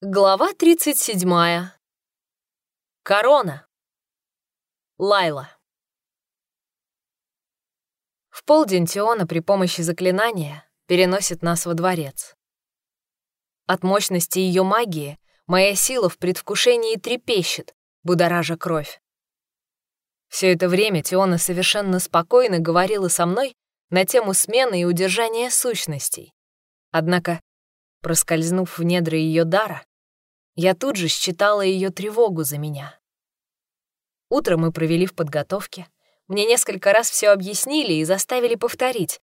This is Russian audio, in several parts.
Глава 37. Корона. Лайла. В полдень Теона при помощи заклинания переносит нас во дворец. От мощности ее магии моя сила в предвкушении трепещет, будоража кровь. Все это время Теона совершенно спокойно говорила со мной на тему смены и удержания сущностей. Однако, проскользнув в недра ее дара, я тут же считала ее тревогу за меня. Утро мы провели в подготовке. Мне несколько раз все объяснили и заставили повторить.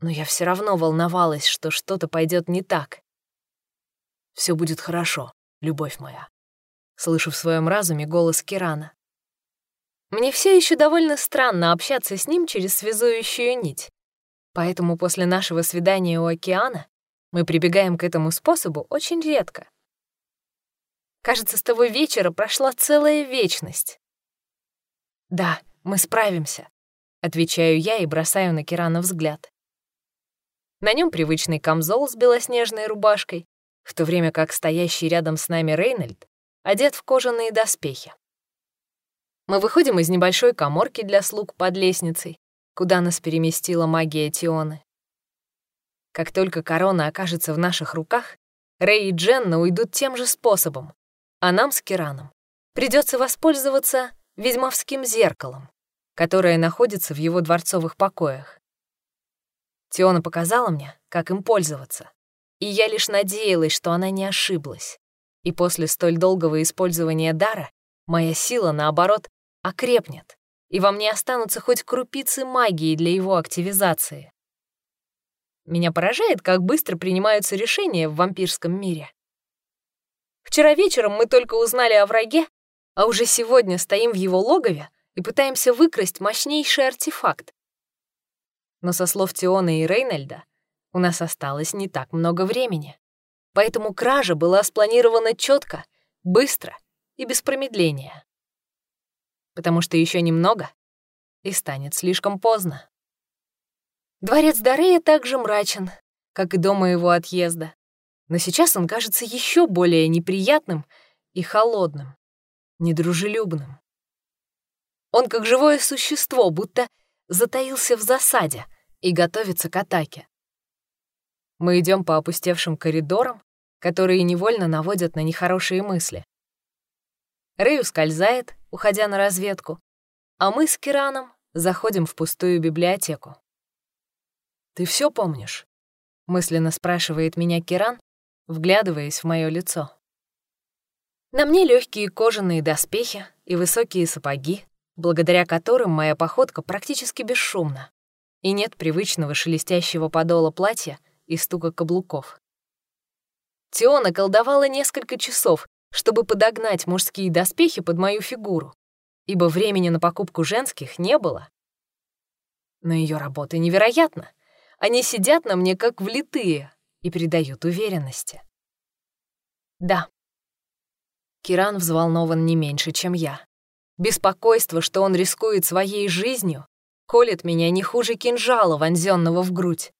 Но я все равно волновалась, что что-то пойдет не так. Все будет хорошо, любовь моя. Слышу в своем разуме голос Кирана. Мне все еще довольно странно общаться с ним через связующую нить. Поэтому после нашего свидания у океана мы прибегаем к этому способу очень редко. Кажется, с того вечера прошла целая вечность. «Да, мы справимся», — отвечаю я и бросаю на Кирана взгляд. На нем привычный камзол с белоснежной рубашкой, в то время как стоящий рядом с нами Рейнольд одет в кожаные доспехи. Мы выходим из небольшой коморки для слуг под лестницей, куда нас переместила магия Тионы. Как только корона окажется в наших руках, Рэй и Дженна уйдут тем же способом, а нам с Кираном придется воспользоваться ведьмовским зеркалом, которое находится в его дворцовых покоях. Теона показала мне, как им пользоваться, и я лишь надеялась, что она не ошиблась. И после столь долгого использования дара моя сила, наоборот, окрепнет, и во мне останутся хоть крупицы магии для его активизации. Меня поражает, как быстро принимаются решения в вампирском мире. Вчера вечером мы только узнали о враге, а уже сегодня стоим в его логове и пытаемся выкрасть мощнейший артефакт. Но со слов Тиона и Рейнольда у нас осталось не так много времени. Поэтому кража была спланирована четко, быстро и без промедления. Потому что еще немного, и станет слишком поздно. Дворец Дарея также мрачен, как и до моего отъезда но сейчас он кажется еще более неприятным и холодным, недружелюбным. Он как живое существо, будто затаился в засаде и готовится к атаке. Мы идем по опустевшим коридорам, которые невольно наводят на нехорошие мысли. Рэй ускользает, уходя на разведку, а мы с Кираном заходим в пустую библиотеку. «Ты все помнишь?» — мысленно спрашивает меня Киран, вглядываясь в мое лицо. На мне легкие кожаные доспехи и высокие сапоги, благодаря которым моя походка практически бесшумна, и нет привычного шелестящего подола платья и стука каблуков. Тиона колдовала несколько часов, чтобы подогнать мужские доспехи под мою фигуру, ибо времени на покупку женских не было. Но ее работа невероятна. Они сидят на мне как влитые, и придают уверенности. Да. Киран взволнован не меньше, чем я. Беспокойство, что он рискует своей жизнью, колет меня не хуже кинжала, вонзенного в грудь.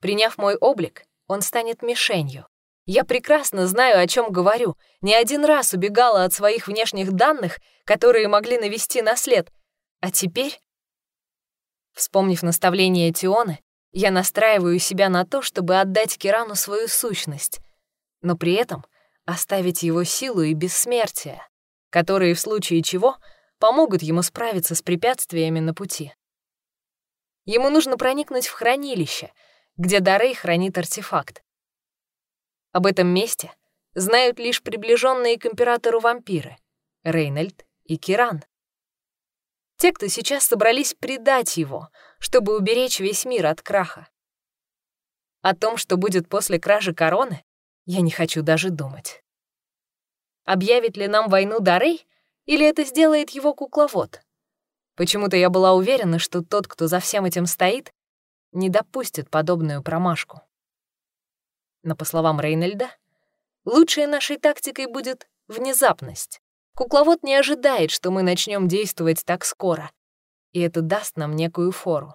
Приняв мой облик, он станет мишенью. Я прекрасно знаю, о чем говорю. Не один раз убегала от своих внешних данных, которые могли навести на след. А теперь... Вспомнив наставление Тионы, я настраиваю себя на то, чтобы отдать Кирану свою сущность, но при этом оставить его силу и бессмертие, которые в случае чего помогут ему справиться с препятствиями на пути. Ему нужно проникнуть в хранилище, где Дарей хранит артефакт. Об этом месте знают лишь приближенные к императору вампиры — Рейнольд и Киран. Те, кто сейчас собрались предать его, чтобы уберечь весь мир от краха. О том, что будет после кражи короны, я не хочу даже думать. Объявит ли нам войну Дарей, или это сделает его кукловод? Почему-то я была уверена, что тот, кто за всем этим стоит, не допустит подобную промашку. Но, по словам Рейнольда, лучшей нашей тактикой будет внезапность. Кукловод не ожидает, что мы начнем действовать так скоро, и это даст нам некую фору.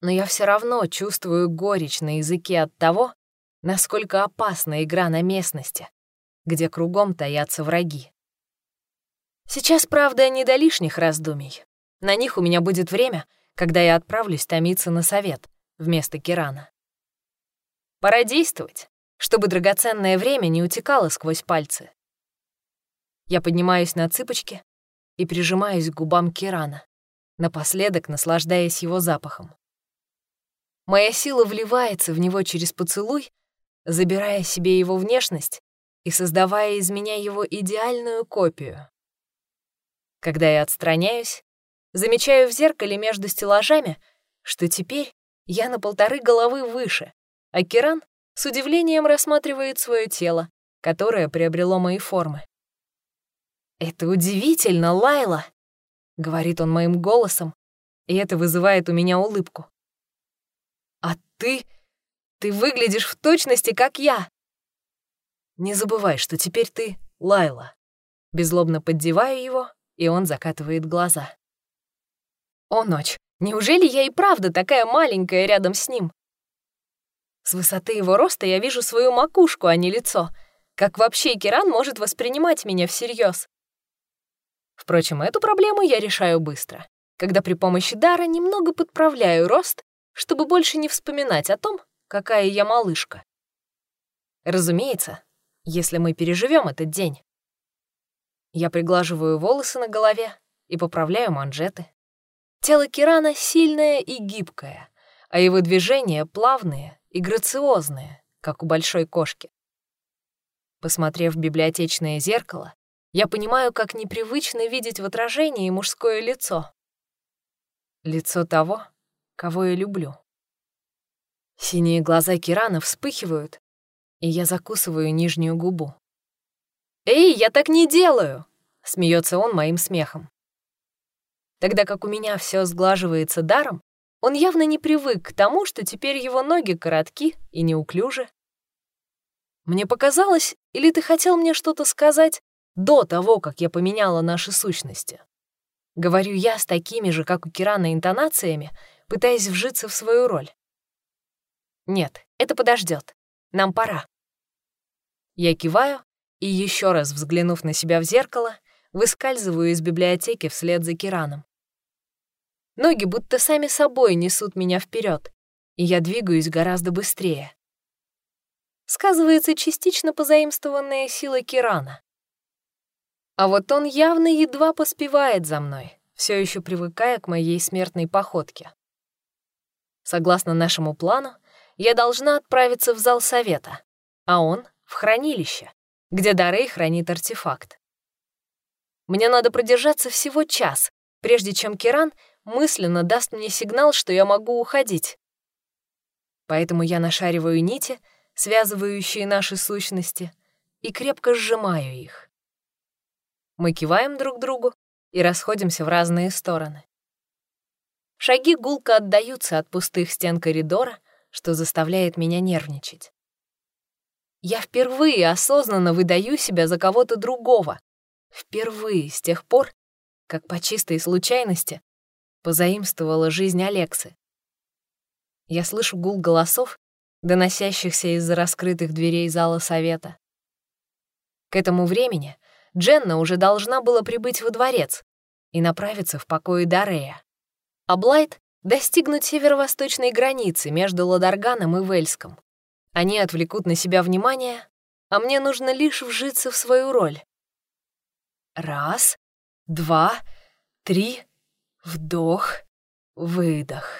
Но я все равно чувствую горечь на языке от того, насколько опасна игра на местности, где кругом таятся враги. Сейчас, правда, не до лишних раздумий. На них у меня будет время, когда я отправлюсь томиться на совет вместо Кирана. Пора действовать, чтобы драгоценное время не утекало сквозь пальцы. Я поднимаюсь на цыпочки и прижимаюсь к губам Кирана, напоследок наслаждаясь его запахом. Моя сила вливается в него через поцелуй, забирая себе его внешность и создавая из меня его идеальную копию. Когда я отстраняюсь, замечаю в зеркале между стеллажами, что теперь я на полторы головы выше, а Киран с удивлением рассматривает свое тело, которое приобрело мои формы. «Это удивительно, Лайла!» — говорит он моим голосом, и это вызывает у меня улыбку. «А ты... ты выглядишь в точности, как я!» «Не забывай, что теперь ты Лайла». Безлобно поддеваю его, и он закатывает глаза. «О, ночь! Неужели я и правда такая маленькая рядом с ним?» С высоты его роста я вижу свою макушку, а не лицо. Как вообще Киран может воспринимать меня всерьез? Впрочем, эту проблему я решаю быстро, когда при помощи дара немного подправляю рост, чтобы больше не вспоминать о том, какая я малышка. Разумеется, если мы переживем этот день. Я приглаживаю волосы на голове и поправляю манжеты. Тело Кирана сильное и гибкое, а его движения плавные и грациозные, как у большой кошки. Посмотрев в библиотечное зеркало, я понимаю, как непривычно видеть в отражении мужское лицо. Лицо того, кого я люблю. Синие глаза Кирана вспыхивают, и я закусываю нижнюю губу. «Эй, я так не делаю!» — смеется он моим смехом. Тогда как у меня все сглаживается даром, он явно не привык к тому, что теперь его ноги коротки и неуклюжи. Мне показалось, или ты хотел мне что-то сказать до того, как я поменяла наши сущности? Говорю я с такими же, как у Кирана, интонациями, пытаясь вжиться в свою роль. Нет, это подождет. Нам пора. Я киваю и, еще раз взглянув на себя в зеркало, выскальзываю из библиотеки вслед за Кираном. Ноги будто сами собой несут меня вперед, и я двигаюсь гораздо быстрее. Сказывается частично позаимствованная сила Кирана. А вот он явно едва поспевает за мной, все еще привыкая к моей смертной походке. Согласно нашему плану, я должна отправиться в зал совета, а он — в хранилище, где Дарей хранит артефакт. Мне надо продержаться всего час, прежде чем Киран мысленно даст мне сигнал, что я могу уходить. Поэтому я нашариваю нити, связывающие наши сущности, и крепко сжимаю их. Мы киваем друг другу и расходимся в разные стороны. Шаги гулко отдаются от пустых стен коридора, что заставляет меня нервничать. Я впервые осознанно выдаю себя за кого-то другого. Впервые с тех пор, как по чистой случайности позаимствовала жизнь Алексы. Я слышу гул голосов, доносящихся из-за раскрытых дверей зала совета. К этому времени Дженна уже должна была прибыть во дворец и направиться в покои Дарея, а Блайт — достигнуть северо-восточной границы между Ладарганом и Вельском. Они отвлекут на себя внимание, а мне нужно лишь вжиться в свою роль. Раз, два, три... Вдох, выдох.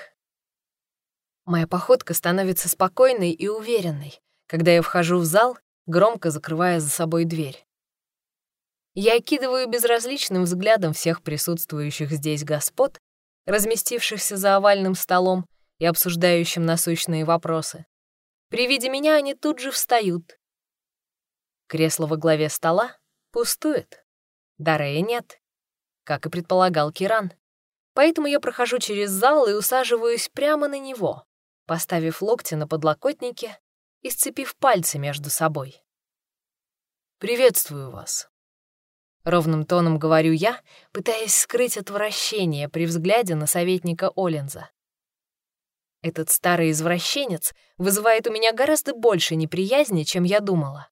Моя походка становится спокойной и уверенной, когда я вхожу в зал, громко закрывая за собой дверь. Я окидываю безразличным взглядом всех присутствующих здесь господ, разместившихся за овальным столом и обсуждающим насущные вопросы. При виде меня они тут же встают. Кресло во главе стола пустует. Дарея нет, как и предполагал Киран. Поэтому я прохожу через зал и усаживаюсь прямо на него, поставив локти на подлокотнике и сцепив пальцы между собой. «Приветствую вас», — ровным тоном говорю я, пытаясь скрыть отвращение при взгляде на советника Оленза. Этот старый извращенец вызывает у меня гораздо больше неприязни, чем я думала.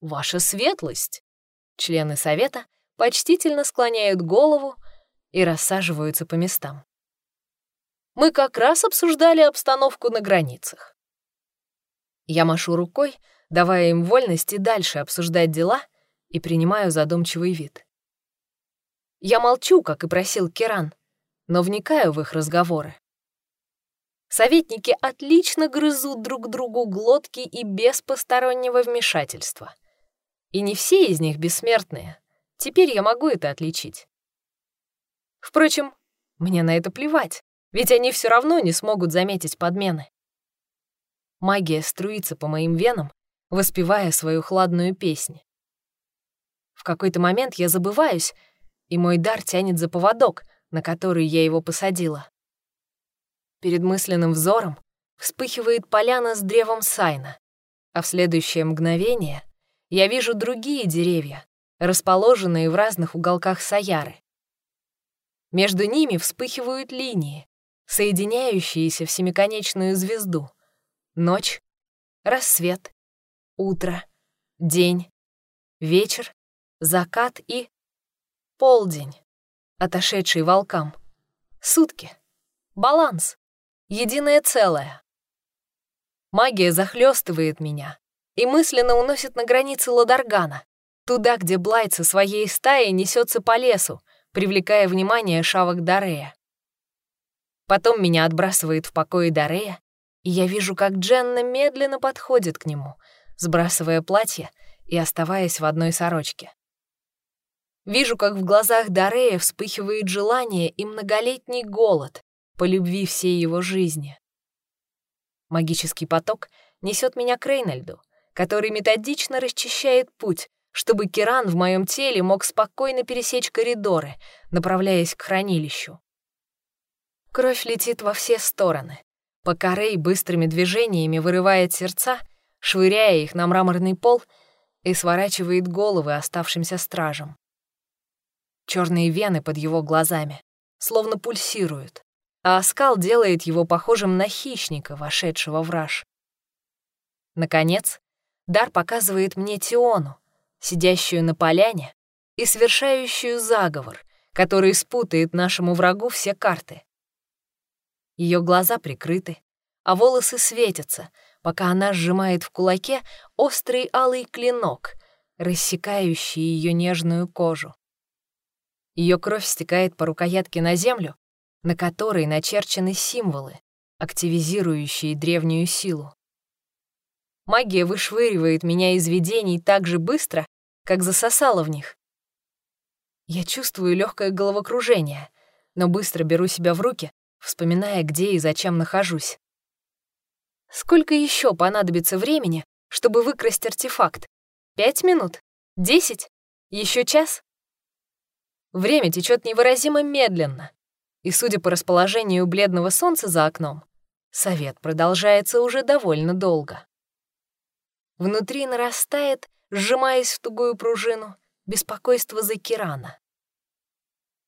«Ваша светлость!» Члены совета почтительно склоняют голову и рассаживаются по местам. Мы как раз обсуждали обстановку на границах. Я машу рукой, давая им вольности дальше обсуждать дела, и принимаю задумчивый вид. Я молчу, как и просил Керан, но вникаю в их разговоры. Советники отлично грызут друг другу глотки и без постороннего вмешательства. И не все из них бессмертные. Теперь я могу это отличить. Впрочем, мне на это плевать, ведь они все равно не смогут заметить подмены. Магия струится по моим венам, воспевая свою хладную песнь. В какой-то момент я забываюсь, и мой дар тянет за поводок, на который я его посадила. Перед мысленным взором вспыхивает поляна с древом Сайна, а в следующее мгновение я вижу другие деревья, расположенные в разных уголках Саяры. Между ними вспыхивают линии, соединяющиеся в семиконечную звезду. Ночь, рассвет, утро, день, вечер, закат и полдень, отошедший волкам, сутки, баланс, единое целое. Магия захлестывает меня и мысленно уносит на границы Ладаргана, туда, где Блайт со своей стаей несется по лесу, привлекая внимание шавок Дарея. Потом меня отбрасывает в покое Дарея, и я вижу, как Дженна медленно подходит к нему, сбрасывая платье и оставаясь в одной сорочке. Вижу, как в глазах Дарея вспыхивает желание и многолетний голод по любви всей его жизни. Магический поток несет меня к Рейнольду, который методично расчищает путь, чтобы Киран в моем теле мог спокойно пересечь коридоры, направляясь к хранилищу. Кровь летит во все стороны. Пока Рэй быстрыми движениями вырывает сердца, швыряя их на мраморный пол и сворачивает головы оставшимся стражам. Черные вены под его глазами словно пульсируют, а оскал делает его похожим на хищника, вошедшего в раж. Наконец, Дар показывает мне Тиону, сидящую на поляне и совершающую заговор, который спутает нашему врагу все карты. Ее глаза прикрыты, а волосы светятся, пока она сжимает в кулаке острый алый клинок, рассекающий ее нежную кожу. Ее кровь стекает по рукоятке на землю, на которой начерчены символы, активизирующие древнюю силу. Магия вышвыривает меня из видений так же быстро, как засосала в них. Я чувствую легкое головокружение, но быстро беру себя в руки вспоминая, где и зачем нахожусь. Сколько еще понадобится времени, чтобы выкрасть артефакт? Пять минут? Десять? Еще час? Время течет невыразимо медленно, и, судя по расположению бледного солнца за окном, совет продолжается уже довольно долго. Внутри нарастает, сжимаясь в тугую пружину, беспокойство за Кирана.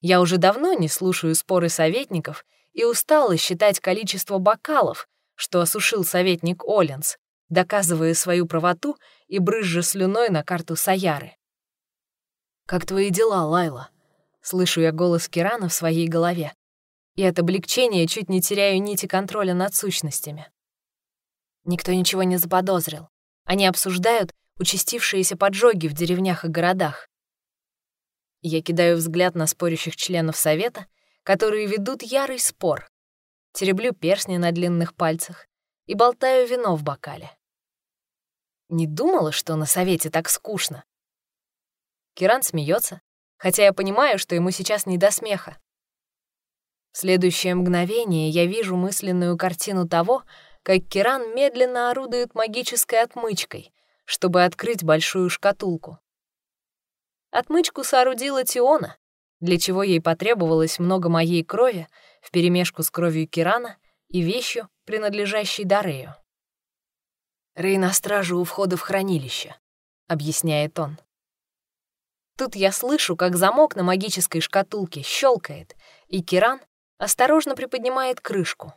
Я уже давно не слушаю споры советников и устала считать количество бокалов, что осушил советник Оленс, доказывая свою правоту и брызжа слюной на карту Саяры. «Как твои дела, Лайла?» Слышу я голос Кирана в своей голове, и от облегчения чуть не теряю нити контроля над сущностями. Никто ничего не заподозрил. Они обсуждают участившиеся поджоги в деревнях и городах. Я кидаю взгляд на спорящих членов совета которые ведут ярый спор. Тереблю перстни на длинных пальцах и болтаю вино в бокале. Не думала, что на совете так скучно. Киран смеется, хотя я понимаю, что ему сейчас не до смеха. В следующее мгновение я вижу мысленную картину того, как Киран медленно орудует магической отмычкой, чтобы открыть большую шкатулку. Отмычку соорудила Тиона, для чего ей потребовалось много моей крови вперемешку с кровью Кирана и вещью, принадлежащей Дарею. «Рей на страже у входа в хранилище», — объясняет он. Тут я слышу, как замок на магической шкатулке щелкает, и Киран осторожно приподнимает крышку.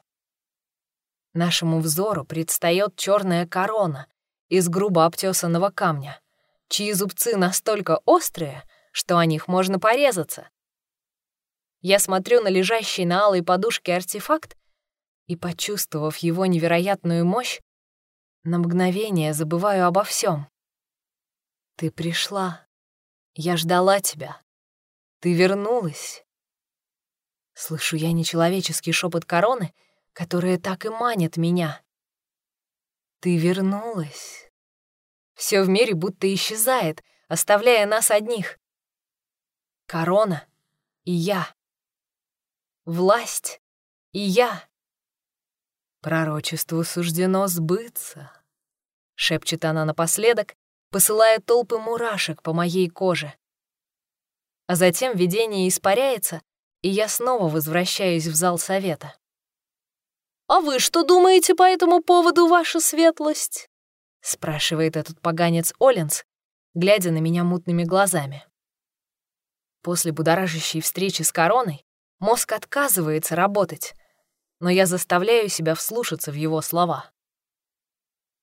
Нашему взору предстает черная корона из грубо обтесанного камня, чьи зубцы настолько острые, что о них можно порезаться. Я смотрю на лежащий на алой подушке артефакт и, почувствовав его невероятную мощь, на мгновение забываю обо всем. Ты пришла. Я ждала тебя. Ты вернулась. Слышу я нечеловеческий шепот короны, которая так и манит меня. Ты вернулась. Все в мире будто исчезает, оставляя нас одних. Корона и я. Власть и я. Пророчеству суждено сбыться, шепчет она напоследок, посылая толпы мурашек по моей коже. А затем видение испаряется, и я снова возвращаюсь в зал совета. «А вы что думаете по этому поводу, ваша светлость?» — спрашивает этот поганец Оленс, глядя на меня мутными глазами. После будоражащей встречи с короной мозг отказывается работать, но я заставляю себя вслушаться в его слова.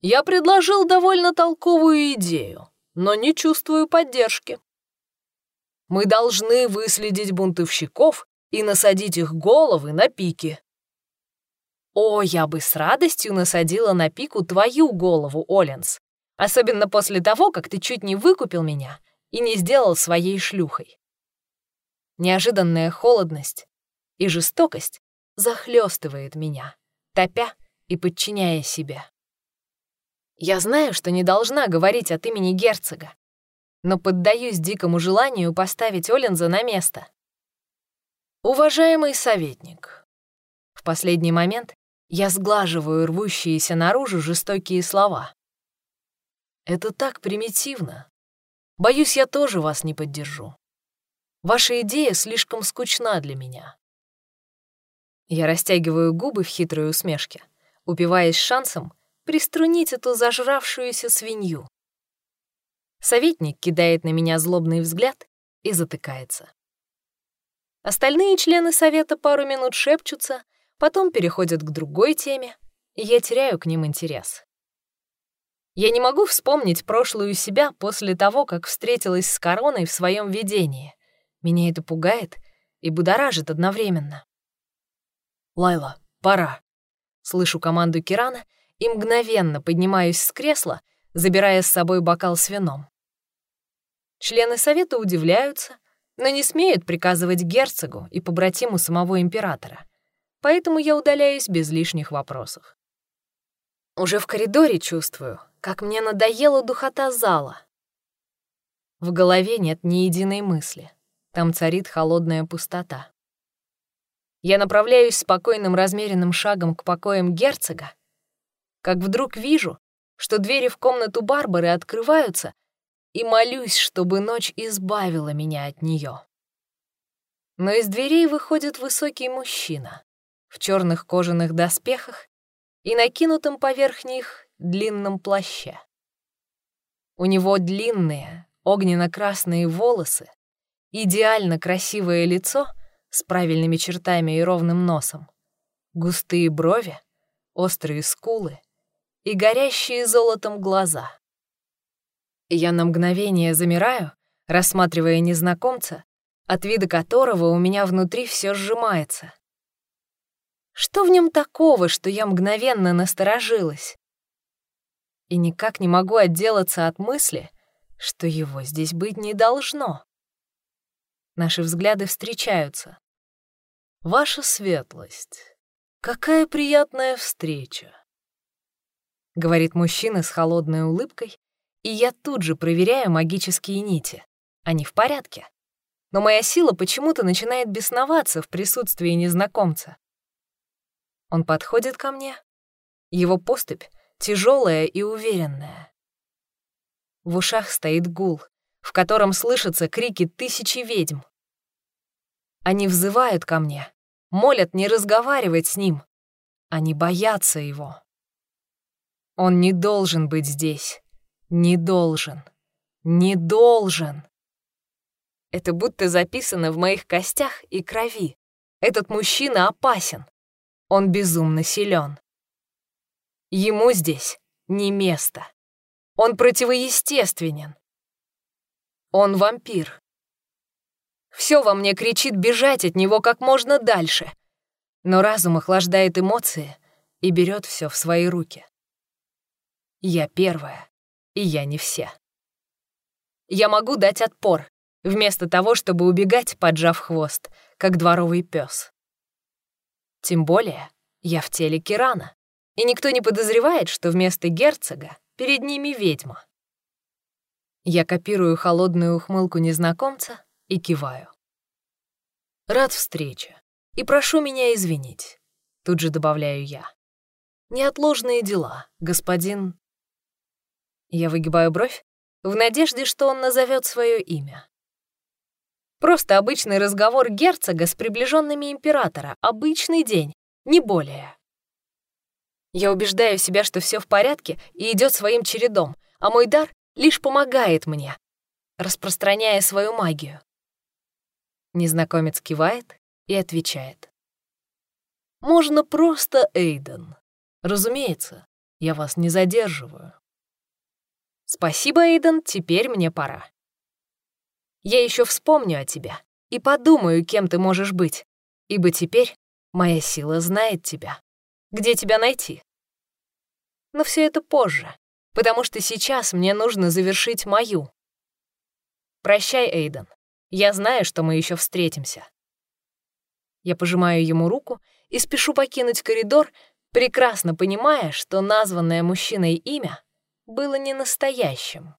«Я предложил довольно толковую идею, но не чувствую поддержки. Мы должны выследить бунтовщиков и насадить их головы на пики». «О, я бы с радостью насадила на пику твою голову, Оленс, особенно после того, как ты чуть не выкупил меня и не сделал своей шлюхой». Неожиданная холодность и жестокость захлестывает меня, топя и подчиняя себя. Я знаю, что не должна говорить от имени герцога, но поддаюсь дикому желанию поставить Оленза на место. Уважаемый советник, в последний момент я сглаживаю рвущиеся наружу жестокие слова. Это так примитивно. Боюсь, я тоже вас не поддержу. Ваша идея слишком скучна для меня. Я растягиваю губы в хитрой усмешке, упиваясь шансом приструнить эту зажравшуюся свинью. Советник кидает на меня злобный взгляд и затыкается. Остальные члены совета пару минут шепчутся, потом переходят к другой теме, и я теряю к ним интерес. Я не могу вспомнить прошлую себя после того, как встретилась с короной в своем видении. Меня это пугает и будоражит одновременно. «Лайла, пора!» Слышу команду Кирана и мгновенно поднимаюсь с кресла, забирая с собой бокал с вином. Члены совета удивляются, но не смеют приказывать герцогу и побратиму самого императора, поэтому я удаляюсь без лишних вопросов. Уже в коридоре чувствую, как мне надоела духота зала. В голове нет ни единой мысли. Там царит холодная пустота. Я направляюсь спокойным размеренным шагом к покоям герцога, как вдруг вижу, что двери в комнату Барбары открываются, и молюсь, чтобы ночь избавила меня от нее. Но из дверей выходит высокий мужчина в черных кожаных доспехах и накинутом поверх них длинном плаще. У него длинные, огненно-красные волосы, идеально красивое лицо с правильными чертами и ровным носом, густые брови, острые скулы и горящие золотом глаза. Я на мгновение замираю, рассматривая незнакомца, от вида которого у меня внутри все сжимается. Что в нем такого, что я мгновенно насторожилась? И никак не могу отделаться от мысли, что его здесь быть не должно. Наши взгляды встречаются. «Ваша светлость, какая приятная встреча!» Говорит мужчина с холодной улыбкой, и я тут же проверяю магические нити. Они в порядке. Но моя сила почему-то начинает бесноваться в присутствии незнакомца. Он подходит ко мне. Его поступь тяжелая и уверенная. В ушах стоит гул, в котором слышатся крики тысячи ведьм. Они взывают ко мне, молят не разговаривать с ним. Они боятся его. Он не должен быть здесь. Не должен. Не должен. Это будто записано в моих костях и крови. Этот мужчина опасен. Он безумно силен. Ему здесь не место. Он противоестественен. Он вампир. Все во мне кричит бежать от него как можно дальше, но разум охлаждает эмоции и берет все в свои руки. Я первая, и я не все. Я могу дать отпор, вместо того, чтобы убегать, поджав хвост, как дворовый пес. Тем более я в теле Кирана, и никто не подозревает, что вместо герцога перед ними ведьма. Я копирую холодную ухмылку незнакомца и киваю. Рад встрече и прошу меня извинить, тут же добавляю я. Неотложные дела, господин... Я выгибаю бровь в надежде, что он назовет свое имя. Просто обычный разговор герцога с приближенными императора, обычный день, не более. Я убеждаю себя, что все в порядке и идет своим чередом, а мой дар лишь помогает мне, распространяя свою магию. Незнакомец кивает и отвечает. «Можно просто Эйден. Разумеется, я вас не задерживаю». «Спасибо, Эйден, теперь мне пора. Я еще вспомню о тебе и подумаю, кем ты можешь быть, ибо теперь моя сила знает тебя. Где тебя найти?» Но все это позже, потому что сейчас мне нужно завершить мою. Прощай, Эйден. Я знаю, что мы еще встретимся. Я пожимаю ему руку и спешу покинуть коридор, прекрасно понимая, что названное мужчиной имя было не настоящим.